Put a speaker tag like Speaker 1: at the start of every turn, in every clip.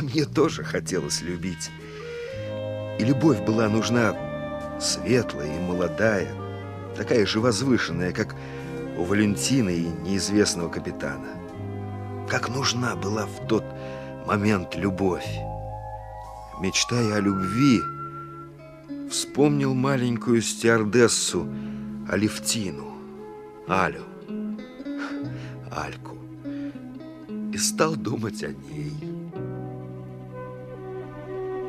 Speaker 1: Мне тоже хотелось любить. И любовь была нужна светлая и молодая, такая же возвышенная, как у Валентины и неизвестного капитана. Как нужна была в тот момент любовь. Мечтая о любви, вспомнил маленькую стюардессу Алевтину, Алю, Альку, и стал думать о ней.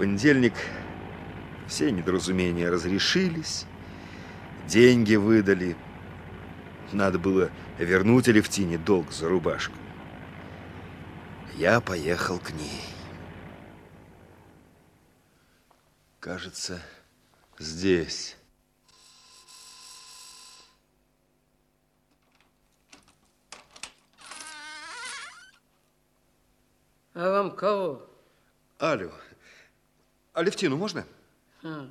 Speaker 1: понедельник все недоразумения разрешились, деньги выдали. Надо было вернуть Алевтине долг за рубашку. Я поехал к ней. Кажется, здесь.
Speaker 2: А вам кого?
Speaker 1: Алю. Алевтину можно?
Speaker 2: А,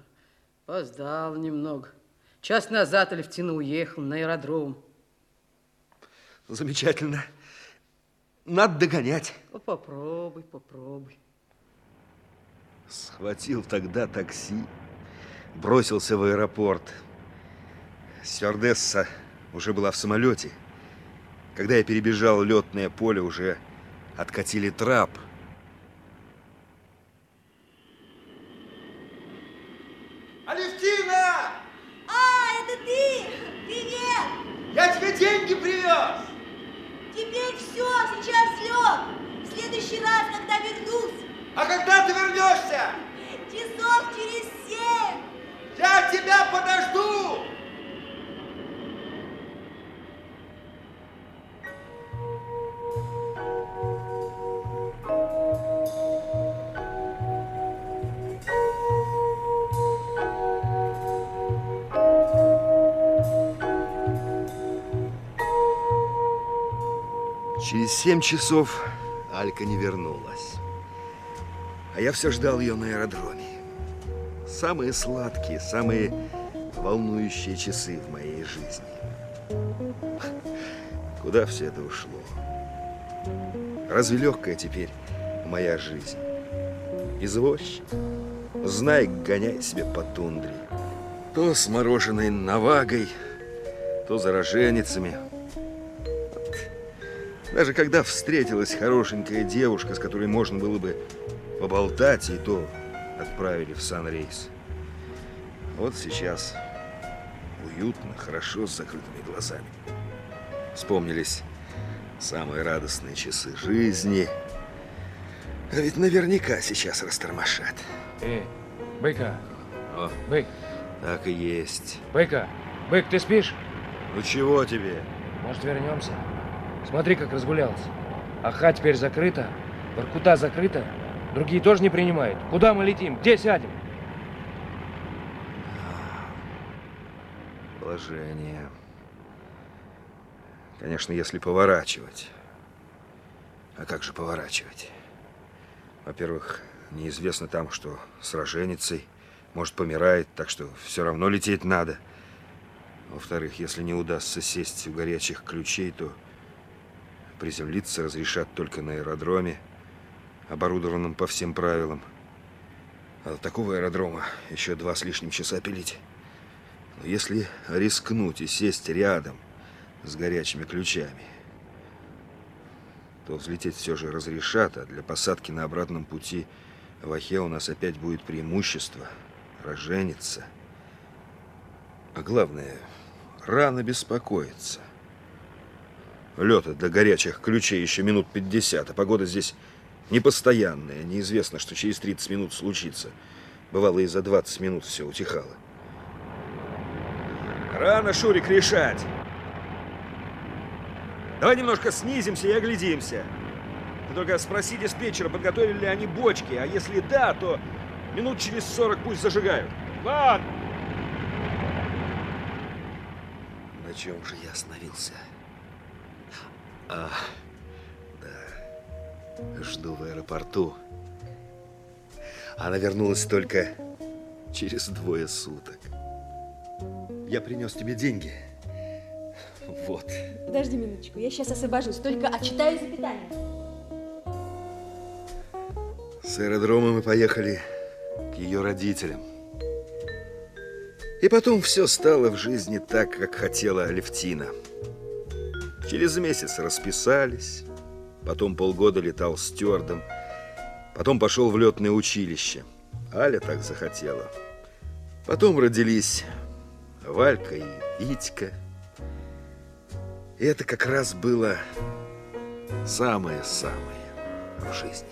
Speaker 2: поздал немного. Час назад Алевтина уехал на аэродром.
Speaker 1: Замечательно. Надо догонять.
Speaker 2: Ну, попробуй, попробуй.
Speaker 1: Схватил тогда такси, бросился в аэропорт. Стюардесса уже была в самолете. Когда я перебежал летное поле, уже откатили трап –
Speaker 3: деньги привез.
Speaker 4: Теперь все, сейчас лег. В следующий раз, когда вернусь.
Speaker 3: А когда ты вернешься?
Speaker 4: Через семь
Speaker 1: часов Алька не вернулась. А я все ждал ее на аэродроме. Самые сладкие, самые волнующие часы в моей жизни. Куда все это ушло? Разве легкая теперь моя жизнь? Извозчик? Знай, гоняй себе по тундре. То с мороженой навагой, то за роженицами – даже когда встретилась хорошенькая девушка, с которой можно было бы поболтать, и то отправили в сан-рейс. Вот сейчас уютно, хорошо, с закрытыми глазами. Вспомнились самые радостные часы жизни. А ведь наверняка сейчас растормошат.
Speaker 5: Эй, Быка.
Speaker 1: О,
Speaker 5: Бык.
Speaker 1: Так и есть.
Speaker 5: Быка. Бык, ты спишь?
Speaker 1: Ну чего тебе?
Speaker 5: Может, вернемся? Смотри, как разгулялся. Аха теперь закрыта, Воркута закрыта. Другие тоже не принимают. Куда мы летим? Где сядем?
Speaker 1: Положение. Конечно, если поворачивать. А как же поворачивать? Во-первых, неизвестно там, что с роженицей. Может, помирает, так что все равно лететь надо. Во-вторых, если не удастся сесть у горячих ключей, то Приземлиться разрешат только на аэродроме, оборудованном по всем правилам. А до такого аэродрома еще два с лишним часа пилить. Но если рискнуть и сесть рядом с горячими ключами, то взлететь все же разрешат, а для посадки на обратном пути в Ахе у нас опять будет преимущество рожениться. А главное, рано беспокоиться. Лета до горячих ключей еще минут 50, а погода здесь непостоянная. Неизвестно, что через 30 минут случится. Бывало, и за 20 минут все утихало. Рано, Шурик, решать. Давай немножко снизимся и оглядимся. Ты только спроси диспетчера, подготовили ли они бочки, а если да, то минут через 40 пусть зажигают.
Speaker 5: Ладно.
Speaker 1: На чем же я остановился? А, да. Жду в аэропорту. Она вернулась только через двое суток. Я принес тебе деньги. Вот.
Speaker 4: Подожди минуточку, я сейчас освобожусь, только отчитаю запитание.
Speaker 1: С аэродрома мы поехали к ее родителям. И потом все стало в жизни так, как хотела Алевтина. Через месяц расписались, потом полгода летал стюардом, потом пошел в летное училище. Аля так захотела. Потом родились Валька и Витька. И это как раз было самое-самое в жизни.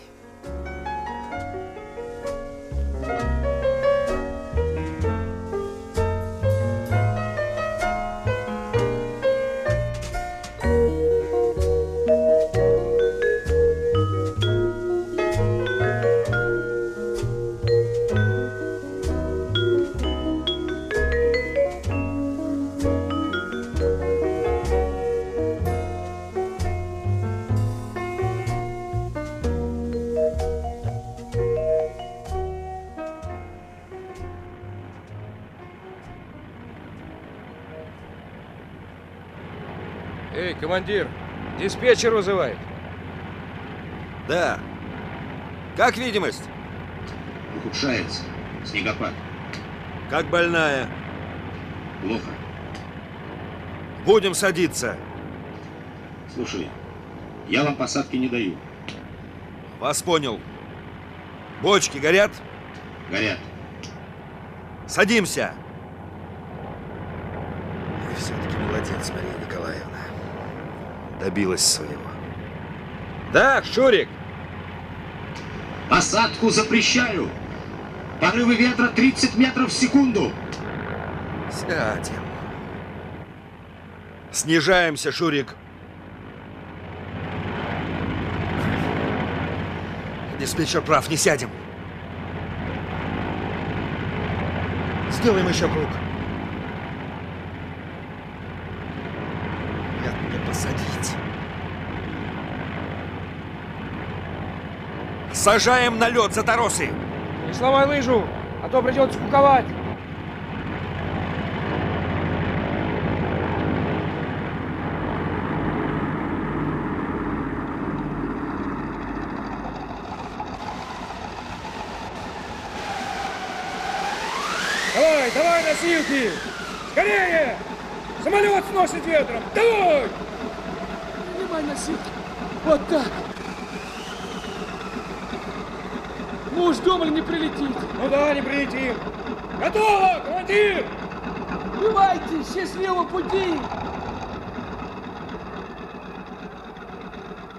Speaker 5: Эй, командир, диспетчер вызывает.
Speaker 1: Да. Как видимость?
Speaker 6: Ухудшается. Снегопад.
Speaker 1: Как больная.
Speaker 6: Плохо.
Speaker 1: Будем садиться.
Speaker 6: Слушай, я вам посадки не даю.
Speaker 1: Вас понял. Бочки горят?
Speaker 6: Горят.
Speaker 1: Садимся. Все-таки молодец, Мария Николаевна. Добилась своего. Да, Шурик?
Speaker 6: Посадку запрещаю. Порывы ветра 30 метров в секунду.
Speaker 1: Сядем. Снижаемся, Шурик. Диспетчер прав, не сядем. Сделаем еще круг. Как мне посадить? Сажаем на лед за торосы.
Speaker 5: Не сломай лыжу, а то придется куковать. Давай, давай, носилки! Скорее! Самолет сносит ветром! Давай!
Speaker 7: Носилки. Вот так. Мы уж думали, не прилетит.
Speaker 5: Ну да, не прилетим. Готово, командир!
Speaker 7: Бывайте, счастливого пути!